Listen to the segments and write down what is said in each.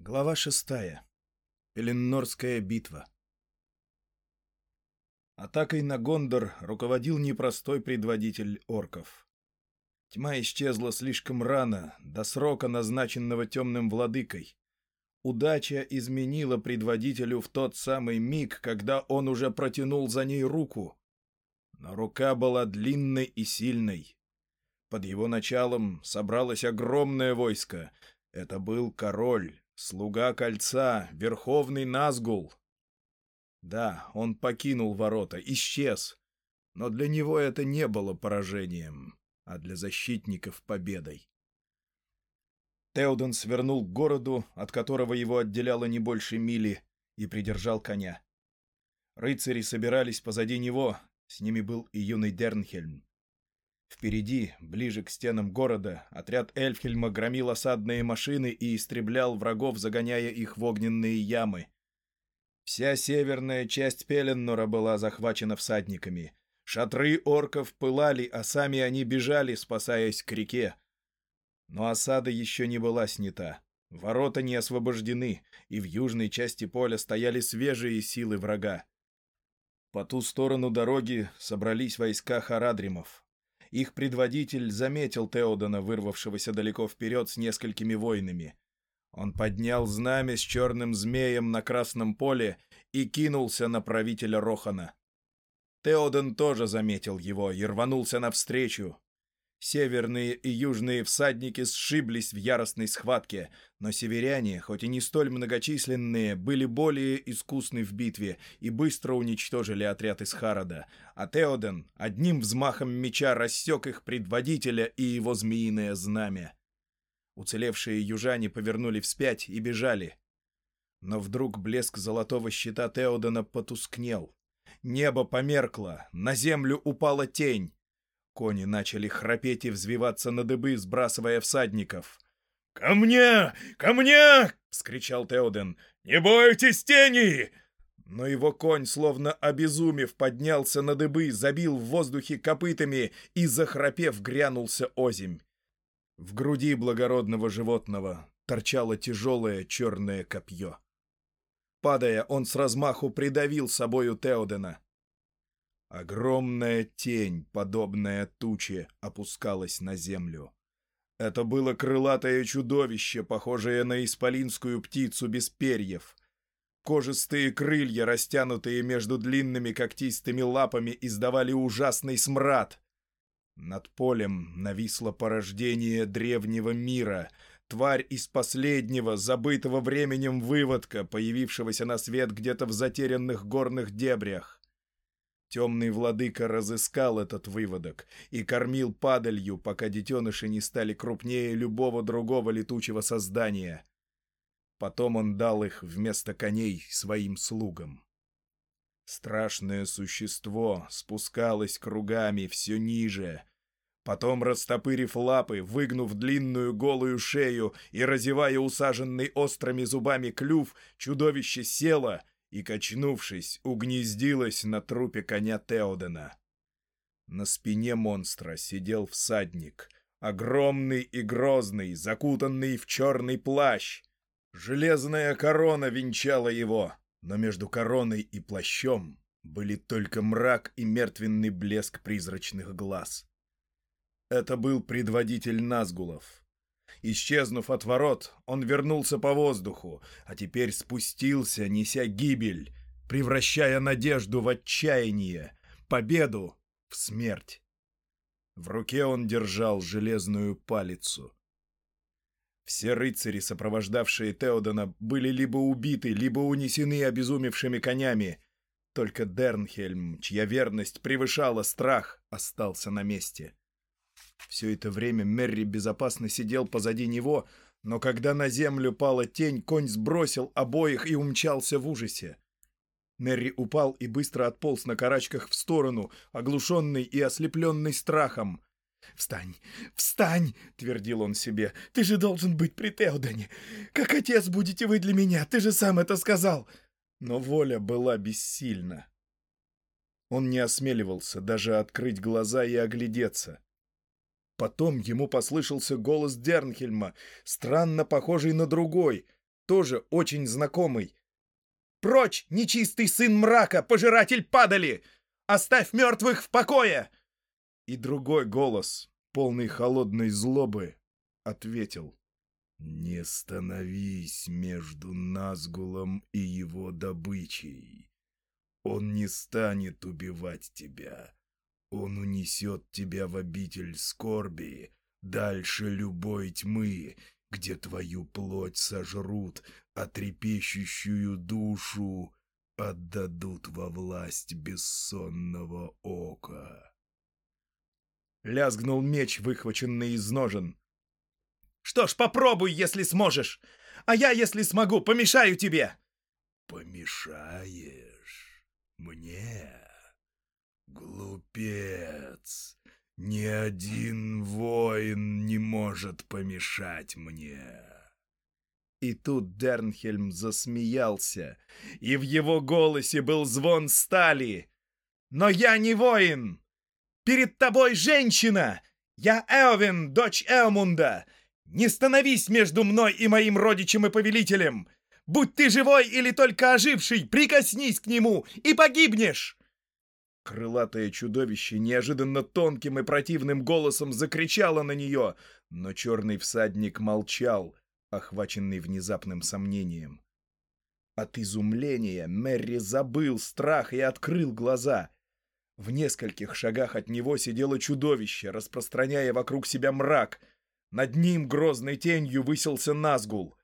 Глава шестая. Пеленнорская битва. Атакой на Гондор руководил непростой предводитель орков. Тьма исчезла слишком рано, до срока, назначенного темным владыкой. Удача изменила предводителю в тот самый миг, когда он уже протянул за ней руку. Но рука была длинной и сильной. Под его началом собралось огромное войско. Это был король, Слуга кольца, Верховный Назгул. Да, он покинул ворота, исчез. Но для него это не было поражением, а для защитников — победой. Теоден свернул к городу, от которого его отделяло не больше мили, и придержал коня. Рыцари собирались позади него, с ними был и юный Дернхельм. Впереди, ближе к стенам города, отряд Эльфхельма громил осадные машины и истреблял врагов, загоняя их в огненные ямы. Вся северная часть Пеленнора была захвачена всадниками. Шатры орков пылали, а сами они бежали, спасаясь к реке. Но осада еще не была снята. Ворота не освобождены, и в южной части поля стояли свежие силы врага. По ту сторону дороги собрались войска Харадримов. Их предводитель заметил Теодона, вырвавшегося далеко вперед с несколькими воинами. Он поднял знамя с черным змеем на красном поле и кинулся на правителя Рохана. Теодон тоже заметил его и рванулся навстречу. Северные и южные всадники сшиблись в яростной схватке, но северяне, хоть и не столь многочисленные, были более искусны в битве и быстро уничтожили отряд из Харода, а Теоден одним взмахом меча рассек их предводителя и его змеиное знамя. Уцелевшие южане повернули вспять и бежали. Но вдруг блеск золотого щита Теодена потускнел. Небо померкло, на землю упала тень. Кони начали храпеть и взвиваться на дыбы, сбрасывая всадников. «Ко мне! Ко мне!» — вскричал Теоден. «Не бойтесь тени!» Но его конь, словно обезумев, поднялся на дыбы, забил в воздухе копытами и, захрапев, грянулся озимь. В груди благородного животного торчало тяжелое черное копье. Падая, он с размаху придавил собою Теодена. Огромная тень, подобная туче, опускалась на землю. Это было крылатое чудовище, похожее на исполинскую птицу без перьев. Кожистые крылья, растянутые между длинными когтистыми лапами, издавали ужасный смрад. Над полем нависло порождение древнего мира, тварь из последнего, забытого временем выводка, появившегося на свет где-то в затерянных горных дебрях. Темный владыка разыскал этот выводок и кормил падалью, пока детеныши не стали крупнее любого другого летучего создания. Потом он дал их вместо коней своим слугам. Страшное существо спускалось кругами все ниже. Потом, растопырив лапы, выгнув длинную голую шею и разевая усаженный острыми зубами клюв, чудовище село — и, качнувшись, угнездилась на трупе коня Теодена. На спине монстра сидел всадник, огромный и грозный, закутанный в черный плащ. Железная корона венчала его, но между короной и плащом были только мрак и мертвенный блеск призрачных глаз. Это был предводитель Назгулов, Исчезнув от ворот, он вернулся по воздуху, а теперь спустился, неся гибель, превращая надежду в отчаяние, победу в смерть. В руке он держал железную палицу. Все рыцари, сопровождавшие Теодена, были либо убиты, либо унесены обезумевшими конями. Только Дернхельм, чья верность превышала страх, остался на месте. Все это время Мерри безопасно сидел позади него, но когда на землю пала тень, конь сбросил обоих и умчался в ужасе. Мерри упал и быстро отполз на карачках в сторону, оглушенный и ослепленный страхом. «Встань! Встань!» — твердил он себе. «Ты же должен быть при Теодоне! Как отец будете вы для меня! Ты же сам это сказал!» Но воля была бессильна. Он не осмеливался даже открыть глаза и оглядеться. Потом ему послышался голос Дернхельма, странно похожий на другой. тоже очень знакомый. «Прочь, нечистый сын мрака, пожиратель падали! Оставь мертвых в покое!» И другой голос, полный холодной злобы, ответил. «Не становись между Назгулом и его добычей. Он не станет убивать тебя. Он унесет тебя в обитель скорби, дальше любой тьмы, где твою плоть сожрут, а трепещущую душу отдадут во власть бессонного ока. Лязгнул меч, выхваченный из ножен. «Что ж, попробуй, если сможешь, а я, если смогу, помешаю тебе!» «Помешаешь мне, глупец!» Ни один воин не может помешать мне. И тут Дернхельм засмеялся, и в его голосе был звон стали. «Но я не воин! Перед тобой женщина! Я Эовин, дочь Эомунда! Не становись между мной и моим родичем и повелителем! Будь ты живой или только оживший, прикоснись к нему и погибнешь!» Крылатое чудовище неожиданно тонким и противным голосом закричало на нее, но черный всадник молчал, охваченный внезапным сомнением. От изумления Мэри забыл страх и открыл глаза. В нескольких шагах от него сидело чудовище, распространяя вокруг себя мрак. Над ним грозной тенью высился Назгул.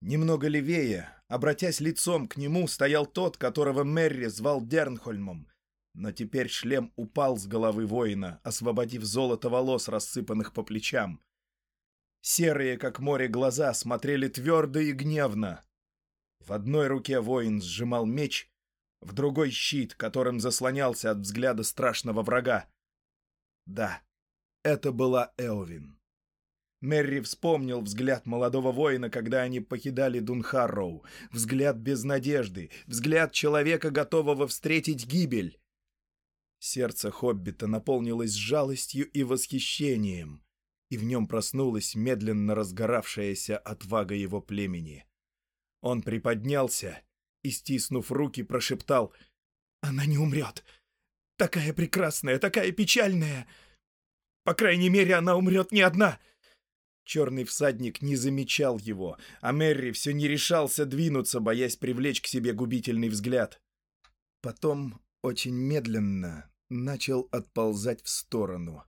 Немного левее, обратясь лицом к нему, стоял тот, которого Мерри звал Дернхольмом — но теперь шлем упал с головы воина, освободив золото волос, рассыпанных по плечам. Серые, как море, глаза смотрели твердо и гневно. В одной руке воин сжимал меч, в другой — щит, которым заслонялся от взгляда страшного врага. Да, это была Элвин. Мерри вспомнил взгляд молодого воина, когда они покидали Дунхарроу. Взгляд без надежды, взгляд человека, готового встретить гибель. Сердце Хоббита наполнилось жалостью и восхищением, и в нем проснулась медленно разгоравшаяся отвага его племени. Он приподнялся и, стиснув руки, прошептал «Она не умрет! Такая прекрасная, такая печальная! По крайней мере, она умрет не одна!» Черный всадник не замечал его, а Мерри все не решался двинуться, боясь привлечь к себе губительный взгляд. Потом очень медленно, начал отползать в сторону.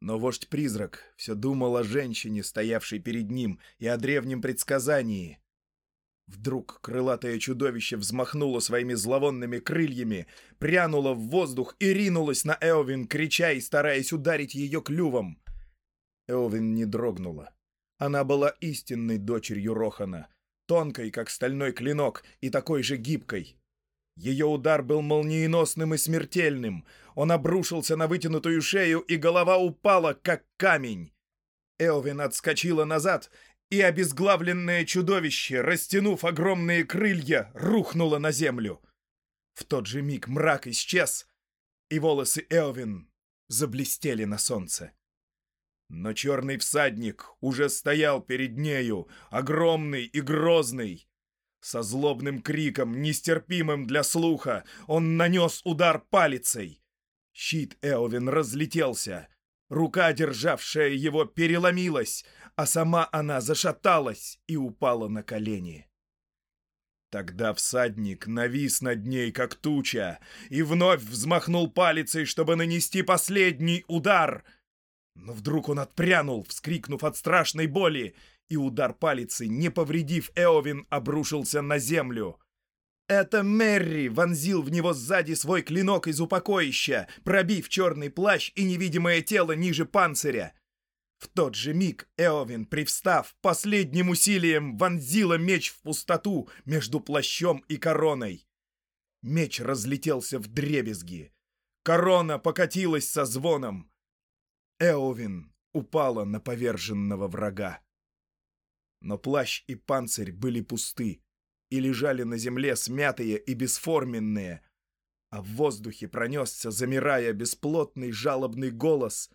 Но вождь-призрак все думал о женщине, стоявшей перед ним, и о древнем предсказании. Вдруг крылатое чудовище взмахнуло своими зловонными крыльями, прянуло в воздух и ринулось на Эовин, крича и стараясь ударить ее клювом. Эовин не дрогнула. Она была истинной дочерью Рохана, тонкой, как стальной клинок, и такой же гибкой. Ее удар был молниеносным и смертельным. Он обрушился на вытянутую шею, и голова упала, как камень. Элвин отскочила назад, и обезглавленное чудовище, растянув огромные крылья, рухнуло на землю. В тот же миг мрак исчез, и волосы Элвин заблестели на солнце. Но черный всадник уже стоял перед нею, огромный и грозный. Со злобным криком, нестерпимым для слуха, он нанес удар палицей. Щит Элвин разлетелся. Рука, державшая его, переломилась, а сама она зашаталась и упала на колени. Тогда всадник навис над ней, как туча, и вновь взмахнул палицей, чтобы нанести последний удар. Но вдруг он отпрянул, вскрикнув от страшной боли, и удар палицы, не повредив Эовин, обрушился на землю. Это Мерри вонзил в него сзади свой клинок из упокоища, пробив черный плащ и невидимое тело ниже панциря. В тот же миг Эовин, привстав, последним усилием вонзила меч в пустоту между плащом и короной. Меч разлетелся в дребезги. Корона покатилась со звоном. Эовин упала на поверженного врага. Но плащ и панцирь были пусты и лежали на земле смятые и бесформенные, а в воздухе пронесся, замирая, бесплотный жалобный голос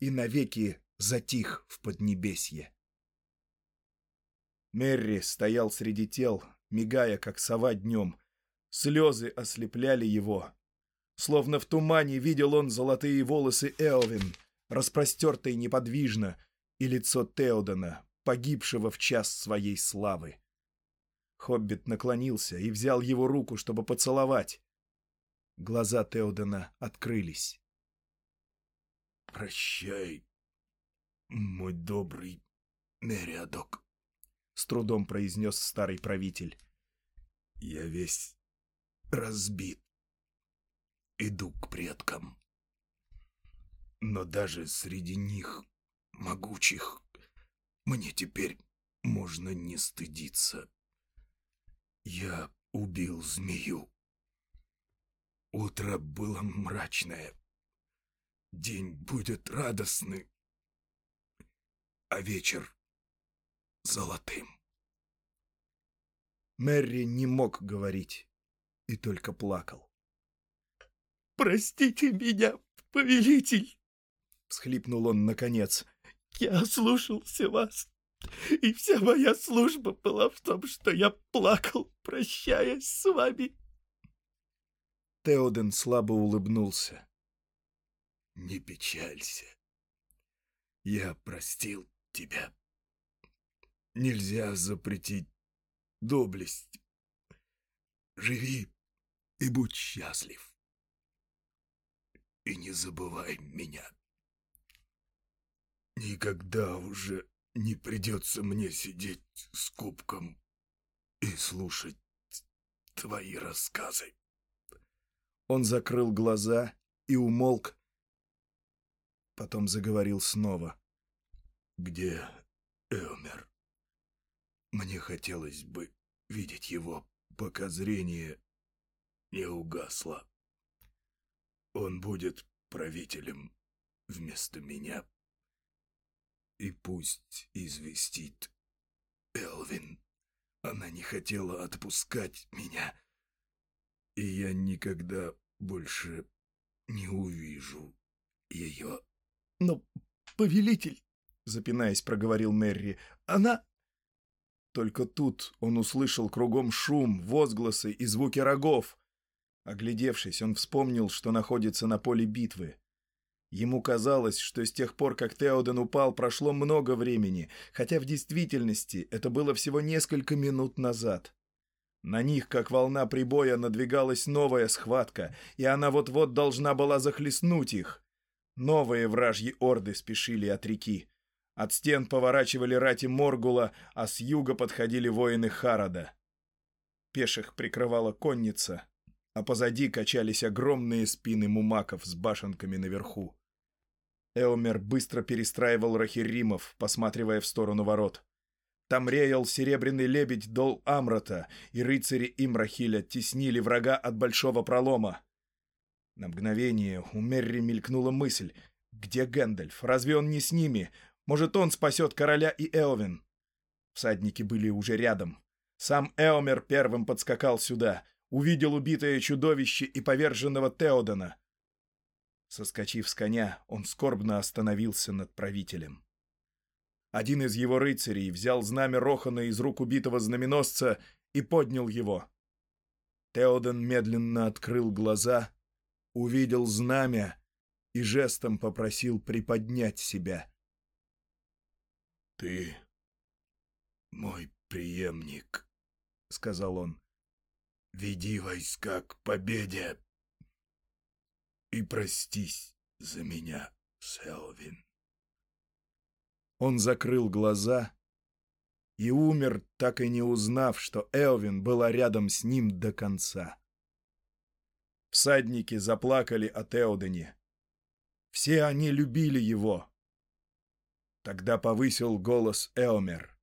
и навеки затих в Поднебесье. Мерри стоял среди тел, мигая, как сова днем. Слезы ослепляли его. Словно в тумане видел он золотые волосы Элвин, распростертые неподвижно, и лицо Теодена, погибшего в час своей славы. Хоббит наклонился и взял его руку, чтобы поцеловать. Глаза Теодена открылись. «Прощай, мой добрый Мериадок», — с трудом произнес старый правитель. «Я весь разбит. Иду к предкам. Но даже среди них, могучих, мне теперь можно не стыдиться. Я убил змею. Утро было мрачное. День будет радостный, а вечер — золотым. Мэри не мог говорить и только плакал. «Простите меня, повелитель!» — всхлипнул он наконец. «Я ослушался вас, и вся моя служба была в том, что я плакал, прощаясь с вами». Теоден слабо улыбнулся. «Не печалься. Я простил тебя. Нельзя запретить доблесть. Живи и будь счастлив. И не забывай меня. Никогда уже не придется мне сидеть с кубком и слушать твои рассказы. Он закрыл глаза и умолк, потом заговорил снова. «Где Элмер? Мне хотелось бы видеть его, пока зрение не угасло. Он будет правителем вместо меня. И пусть известит Элвин. Она не хотела отпускать меня, и я никогда больше не увижу ее. — Но, повелитель, — запинаясь, проговорил Мерри, — она... Только тут он услышал кругом шум, возгласы и звуки рогов. Оглядевшись, он вспомнил, что находится на поле битвы. Ему казалось, что с тех пор, как Теоден упал, прошло много времени, хотя в действительности это было всего несколько минут назад. На них, как волна прибоя, надвигалась новая схватка, и она вот-вот должна была захлестнуть их. Новые вражьи орды спешили от реки. От стен поворачивали рати Моргула, а с юга подходили воины Харада. Пеших прикрывала конница, а позади качались огромные спины мумаков с башенками наверху. Эомер быстро перестраивал рахиримов, посматривая в сторону ворот. Там реял серебряный лебедь Дол Амрата, и рыцари Имрахиля теснили врага от большого пролома. На мгновение у Мерри мелькнула мысль. Где Гэндальф? Разве он не с ними? Может, он спасет короля и Элвин? Всадники были уже рядом. Сам Эомер первым подскакал сюда, увидел убитое чудовище и поверженного Теодена. Соскочив с коня, он скорбно остановился над правителем. Один из его рыцарей взял знамя Рохана из рук убитого знаменосца и поднял его. Теоден медленно открыл глаза, увидел знамя и жестом попросил приподнять себя. «Ты мой преемник», — сказал он. «Веди войска к победе и простись за меня, Селвин». Он закрыл глаза и умер, так и не узнав, что Элвин была рядом с ним до конца. Всадники заплакали о Теодене. Все они любили его. Тогда повысил голос Элмер.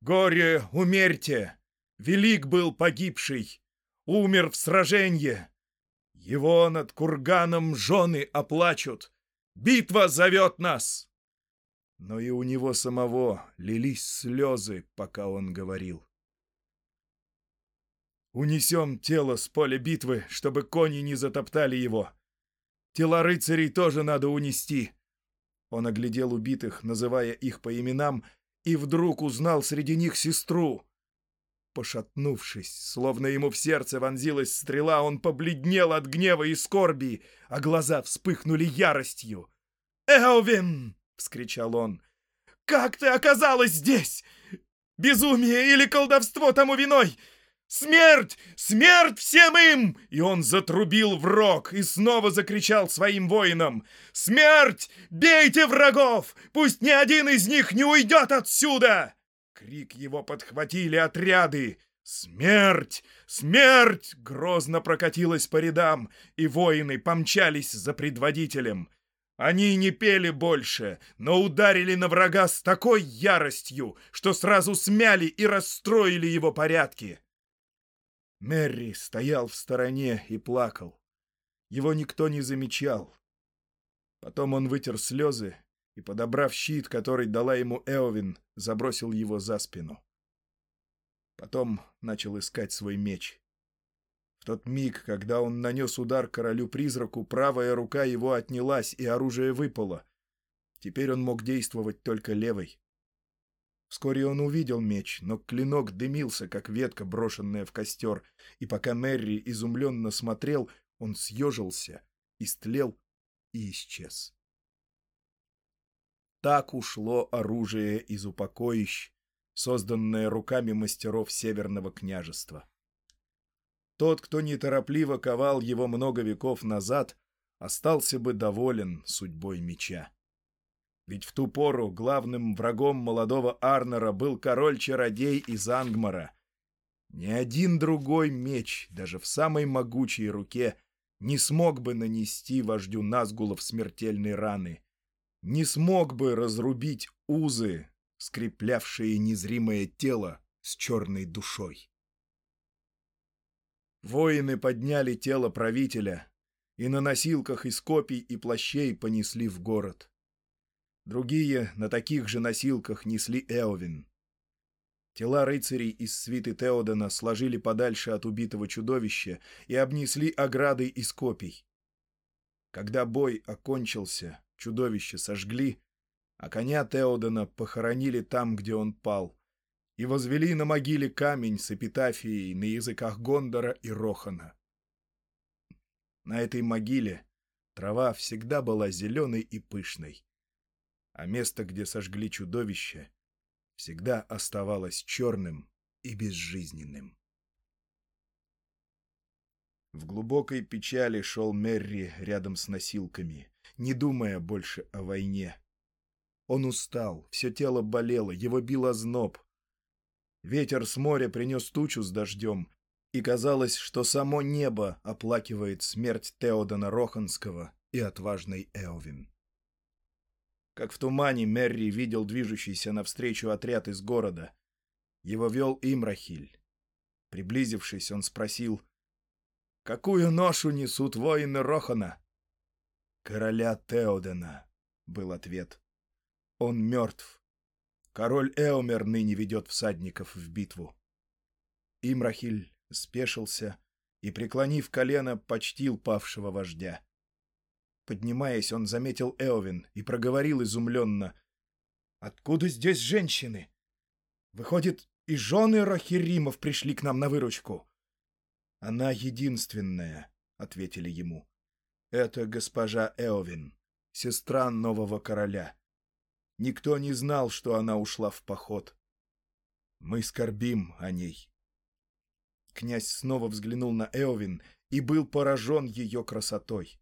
«Горе, умерьте! Велик был погибший! Умер в сраженье! Его над курганом жены оплачут! Битва зовет нас!» Но и у него самого лились слезы, пока он говорил. «Унесем тело с поля битвы, чтобы кони не затоптали его. Тела рыцарей тоже надо унести. Он оглядел убитых, называя их по именам, и вдруг узнал среди них сестру. Пошатнувшись, словно ему в сердце вонзилась стрела, он побледнел от гнева и скорби, а глаза вспыхнули яростью. «Эовин!» — вскричал он. «Как ты оказалась здесь? Безумие или колдовство тому виной? Смерть! Смерть всем им!» И он затрубил в рог и снова закричал своим воинам. «Смерть! Бейте врагов! Пусть ни один из них не уйдет отсюда!» Крик его подхватили отряды. «Смерть! Смерть!» грозно прокатилась по рядам, и воины помчались за предводителем. Они не пели больше, но ударили на врага с такой яростью, что сразу смяли и расстроили его порядки. Мерри стоял в стороне и плакал. Его никто не замечал. Потом он вытер слезы и, подобрав щит, который дала ему Эовин, забросил его за спину. Потом начал искать свой меч. В тот миг, когда он нанес удар королю-призраку, правая рука его отнялась, и оружие выпало. Теперь он мог действовать только левой. Вскоре он увидел меч, но клинок дымился, как ветка, брошенная в костер, и пока Мэри изумленно смотрел, он съежился, истлел и исчез. Так ушло оружие из упокоищ, созданное руками мастеров Северного княжества. Тот, кто неторопливо ковал его много веков назад, остался бы доволен судьбой меча. Ведь в ту пору главным врагом молодого Арнера был король-чародей из Ангмара. Ни один другой меч, даже в самой могучей руке, не смог бы нанести вождю Назгулов смертельной раны не смог бы разрубить узы, скреплявшие незримое тело с черной душой. Воины подняли тело правителя и на носилках из копий и плащей понесли в город. Другие на таких же носилках несли Эовин. Тела рыцарей из свиты Теодена сложили подальше от убитого чудовища и обнесли оградой из копий. Когда бой окончился, чудовище сожгли, а коня Теодена похоронили там, где он пал, и возвели на могиле камень с эпитафией на языках Гондора и Рохана. На этой могиле трава всегда была зеленой и пышной, а место, где сожгли чудовище, всегда оставалось черным и безжизненным. В глубокой печали шел Мерри рядом с носилками, не думая больше о войне. Он устал, все тело болело, его бил озноб. Ветер с моря принес тучу с дождем, и казалось, что само небо оплакивает смерть Теодана Роханского и отважной Элвин. Как в тумане Мерри видел движущийся навстречу отряд из города. Его вел Имрахиль. Приблизившись, он спросил — Какую ношу несут воины Рохана? Короля Теодена, был ответ. Он мертв. Король Эомер ныне ведет всадников в битву. Имрахиль спешился и, преклонив колено, почтил павшего вождя. Поднимаясь, он заметил Эовин и проговорил изумленно. «Откуда здесь женщины? Выходит, и жены Рахиримов пришли к нам на выручку?» «Она единственная», — ответили ему. «Это госпожа Эовин, сестра нового короля. Никто не знал, что она ушла в поход. Мы скорбим о ней». Князь снова взглянул на Эовин и был поражен ее красотой.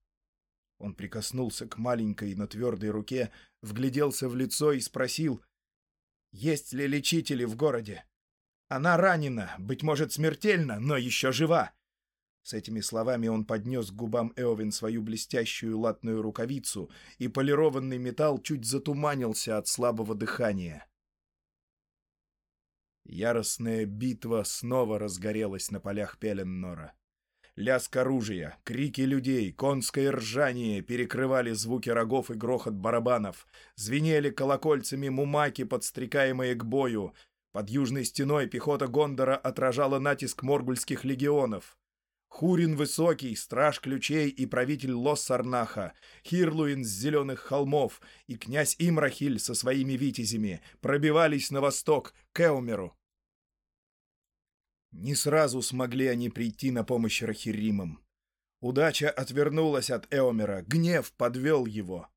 Он прикоснулся к маленькой, но твердой руке, вгляделся в лицо и спросил, «Есть ли лечители в городе?» Она ранена, быть может, смертельно, но еще жива. С этими словами он поднес к губам Эовин свою блестящую латную рукавицу, и полированный металл чуть затуманился от слабого дыхания. Яростная битва снова разгорелась на полях Пеленнора. Лязг оружия, крики людей, конское ржание перекрывали звуки рогов и грохот барабанов, звенели колокольцами мумаки, подстрекаемые к бою, под южной стеной пехота Гондора отражала натиск моргульских легионов. Хурин Высокий, страж ключей и правитель Лос-Сарнаха, Хирлуин с зеленых холмов и князь Имрахиль со своими витязями пробивались на восток, к Эумеру. Не сразу смогли они прийти на помощь Рахиримам. Удача отвернулась от Эомера, гнев подвел его.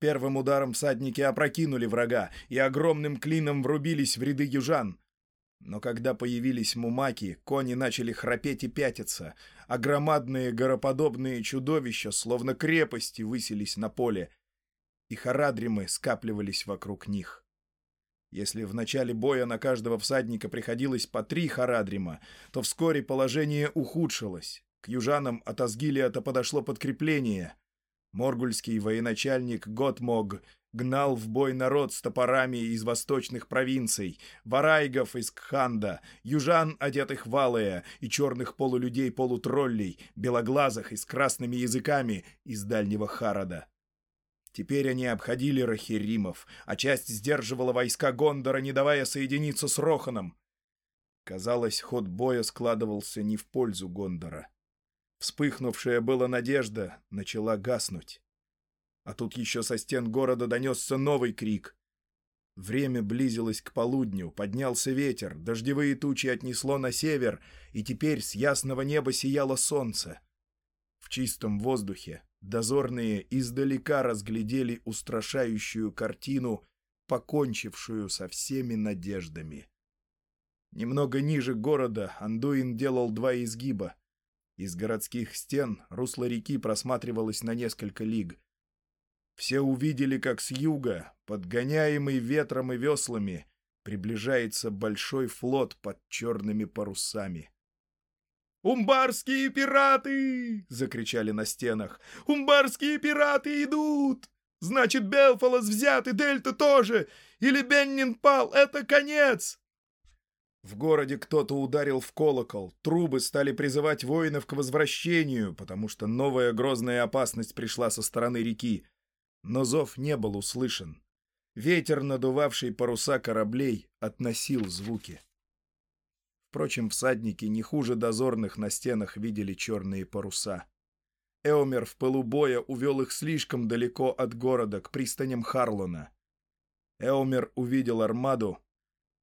Первым ударом всадники опрокинули врага и огромным клином врубились в ряды южан, но когда появились мумаки, кони начали храпеть и пятиться, а громадные гороподобные чудовища, словно крепости, высились на поле, и харадримы скапливались вокруг них. Если в начале боя на каждого всадника приходилось по три харадрима, то вскоре положение ухудшилось. К южанам от Асгилиата подошло подкрепление. Моргульский военачальник Готмог гнал в бой народ с топорами из восточных провинций, варайгов из Кханда, южан, одетых в алые, и черных полулюдей-полутроллей, белоглазых и с красными языками из дальнего Харада. Теперь они обходили Рахиримов, а часть сдерживала войска Гондора, не давая соединиться с Роханом. Казалось, ход боя складывался не в пользу Гондора. Вспыхнувшая была надежда начала гаснуть. А тут еще со стен города донесся новый крик. Время близилось к полудню, поднялся ветер, дождевые тучи отнесло на север, и теперь с ясного неба сияло солнце. В чистом воздухе дозорные издалека разглядели устрашающую картину, покончившую со всеми надеждами. Немного ниже города Андуин делал два изгиба. Из городских стен русло реки просматривалось на несколько лиг. Все увидели, как с юга, подгоняемый ветром и веслами, приближается большой флот под черными парусами. «Умбарские пираты!» — закричали на стенах. «Умбарские пираты идут! Значит, Белфалос взят и Дельта тоже! Или Беннин пал! Это конец!» В городе кто-то ударил в колокол, трубы стали призывать воинов к возвращению, потому что новая грозная опасность пришла со стороны реки но зов не был услышан. Ветер, надувавший паруса кораблей, относил звуки. Впрочем, всадники не хуже дозорных на стенах видели черные паруса. Эомер в пылу боя увел их слишком далеко от города, к пристаням Харлона. Эомер увидел армаду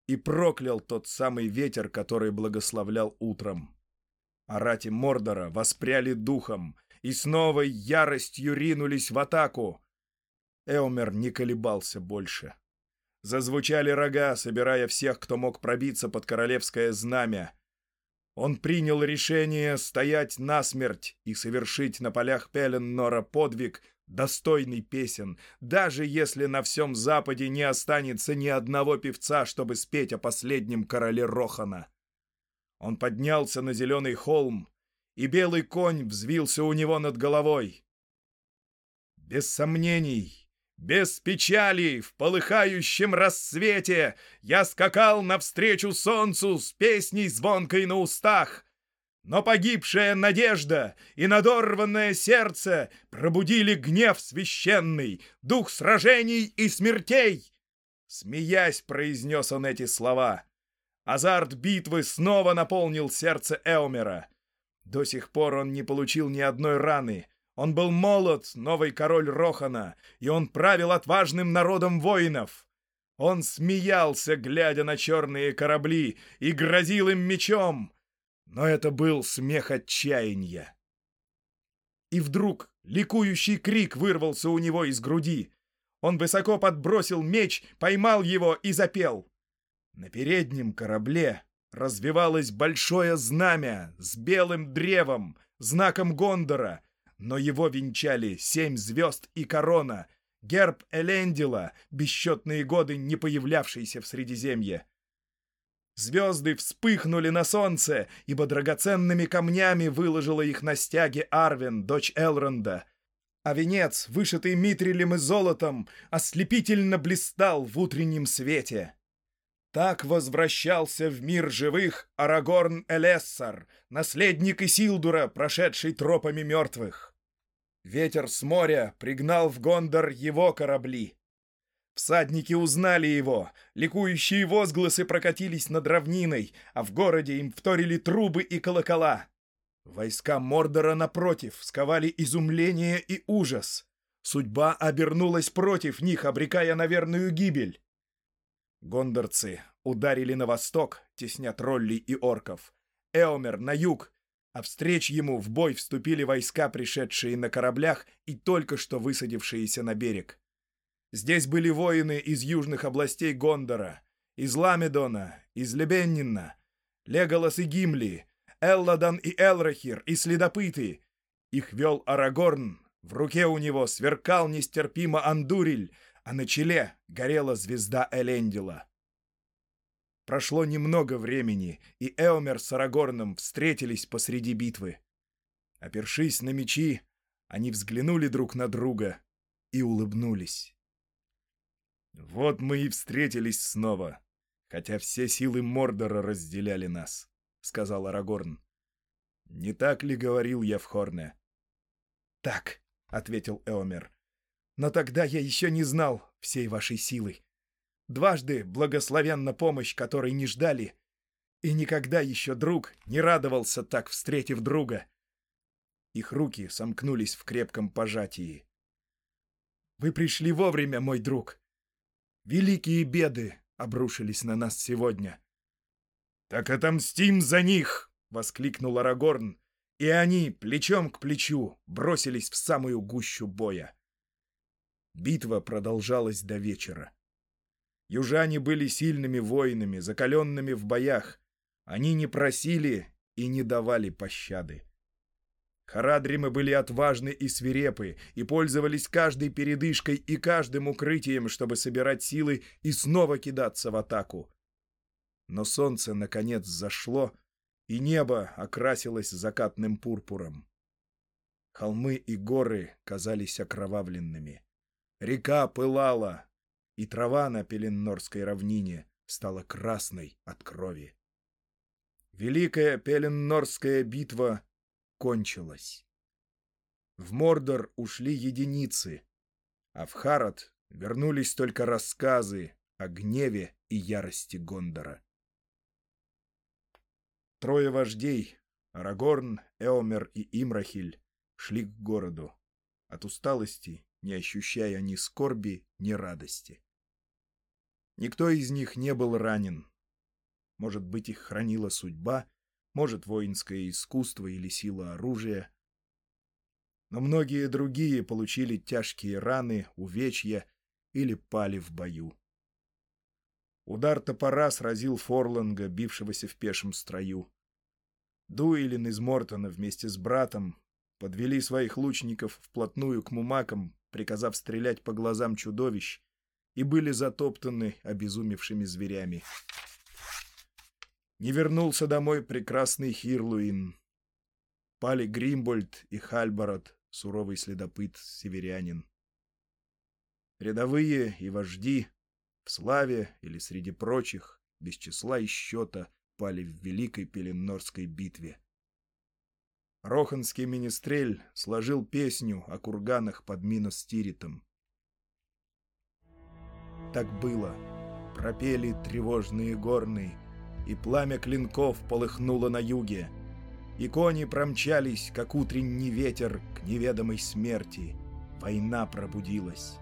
и проклял тот самый ветер, который благословлял утром. Арати Мордора воспряли духом и с новой яростью ринулись в атаку, Эомер не колебался больше. Зазвучали рога, собирая всех, кто мог пробиться под королевское знамя. Он принял решение стоять насмерть и совершить на полях Пеленнора подвиг, достойный песен, даже если на всем Западе не останется ни одного певца, чтобы спеть о последнем короле Рохана. Он поднялся на зеленый холм, и белый конь взвился у него над головой. Без сомнений, без печали, в полыхающем рассвете Я скакал навстречу солнцу с песней звонкой на устах. Но погибшая надежда и надорванное сердце Пробудили гнев священный, дух сражений и смертей. Смеясь, произнес он эти слова. Азарт битвы снова наполнил сердце Эумера. До сих пор он не получил ни одной раны — он был молод, новый король Рохана, и он правил отважным народом воинов. Он смеялся, глядя на черные корабли, и грозил им мечом. Но это был смех отчаяния. И вдруг ликующий крик вырвался у него из груди. Он высоко подбросил меч, поймал его и запел. На переднем корабле развивалось большое знамя с белым древом, знаком Гондора — но его венчали семь звезд и корона, герб Элендила, бесчетные годы не появлявшийся в Средиземье. Звезды вспыхнули на солнце, ибо драгоценными камнями выложила их на стяге Арвен, дочь Элронда. А венец, вышитый митрилем и золотом, ослепительно блистал в утреннем свете. Так возвращался в мир живых Арагорн Элессар, наследник Исилдура, прошедший тропами мертвых. Ветер с моря пригнал в Гондор его корабли. Всадники узнали его, ликующие возгласы прокатились над равниной, а в городе им вторили трубы и колокола. Войска Мордора, напротив, сковали изумление и ужас. Судьба обернулась против них, обрекая на верную гибель. Гондорцы ударили на восток, тесня троллей и орков. Эомер на юг, а встреч ему в бой вступили войска, пришедшие на кораблях и только что высадившиеся на берег. Здесь были воины из южных областей Гондора, из Ламедона, из Лебеннина, Леголас и Гимли, Элладан и Элрахир, и следопыты. Их вел Арагорн, в руке у него сверкал нестерпимо Андуриль, а на челе горела звезда Элендила. Прошло немного времени, и Эомер с Арагорном встретились посреди битвы. Опершись на мечи, они взглянули друг на друга и улыбнулись. «Вот мы и встретились снова, хотя все силы Мордора разделяли нас», — сказал Арагорн. «Не так ли говорил я в Хорне?» «Так», — ответил Эомер. «Но тогда я еще не знал всей вашей силы. Дважды благословенна помощь, которой не ждали, и никогда еще друг не радовался так, встретив друга». Их руки сомкнулись в крепком пожатии. «Вы пришли вовремя, мой друг. Великие беды обрушились на нас сегодня». «Так отомстим за них!» — воскликнул Арагорн, и они, плечом к плечу, бросились в самую гущу боя. Битва продолжалась до вечера. Южане были сильными воинами, закаленными в боях. Они не просили и не давали пощады. Харадримы были отважны и свирепы, и пользовались каждой передышкой и каждым укрытием, чтобы собирать силы и снова кидаться в атаку. Но солнце, наконец, зашло, и небо окрасилось закатным пурпуром. Холмы и горы казались окровавленными. Река пылала, и трава на Пеленнорской равнине стала красной от крови. Великая Пеленнорская битва кончилась. В Мордор ушли единицы, а в Харат вернулись только рассказы о гневе и ярости Гондора. Трое вождей — Арагорн, Эомер и Имрахиль — шли к городу. От усталости не ощущая ни скорби, ни радости. Никто из них не был ранен. Может быть, их хранила судьба, может, воинское искусство или сила оружия. Но многие другие получили тяжкие раны, увечья или пали в бою. Удар топора сразил Форланга, бившегося в пешем строю. Дуэлин из Мортона вместе с братом подвели своих лучников вплотную к мумакам, приказав стрелять по глазам чудовищ, и были затоптаны обезумевшими зверями. Не вернулся домой прекрасный Хирлуин. Пали Гримбольд и Хальбарот, суровый следопыт, северянин. Рядовые и вожди, в славе или среди прочих, без числа и счета, пали в Великой Пеленорской битве. Роханский министрель сложил песню о курганах под Минос-Тиритом. Так было. Пропели тревожные горные, и пламя клинков полыхнуло на юге. И кони промчались, как утренний ветер, к неведомой смерти. Война пробудилась.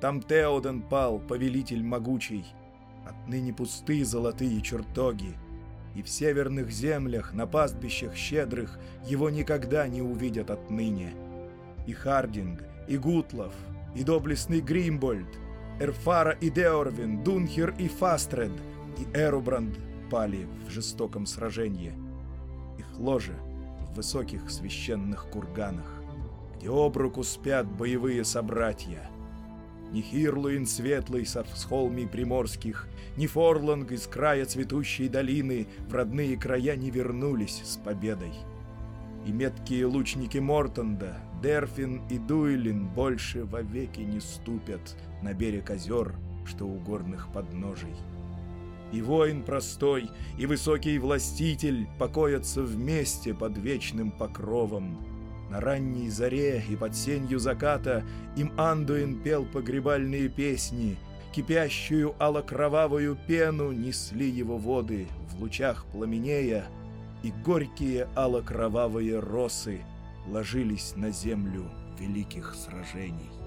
Там Теоден пал, повелитель могучий. Отныне пусты золотые чертоги — и в северных землях, на пастбищах щедрых, его никогда не увидят отныне. И Хардинг, и Гутлов, и доблестный Гримбольд, Эрфара и Деорвин, Дунхер и Фастред, и Эрубранд пали в жестоком сражении. Их ложе в высоких священных курганах, где об спят боевые собратья — ни Хирлуин светлый со всхолмий приморских, Ни Форланг из края цветущей долины В родные края не вернулись с победой. И меткие лучники Мортонда, Дерфин и Дуйлин Больше вовеки не ступят на берег озер, Что у горных подножий. И воин простой, и высокий властитель Покоятся вместе под вечным покровом — на ранней заре и под сенью заката им Андуин пел погребальные песни, кипящую алокровавую пену несли его воды в лучах пламенея, и горькие ало-кровавые росы ложились на землю великих сражений.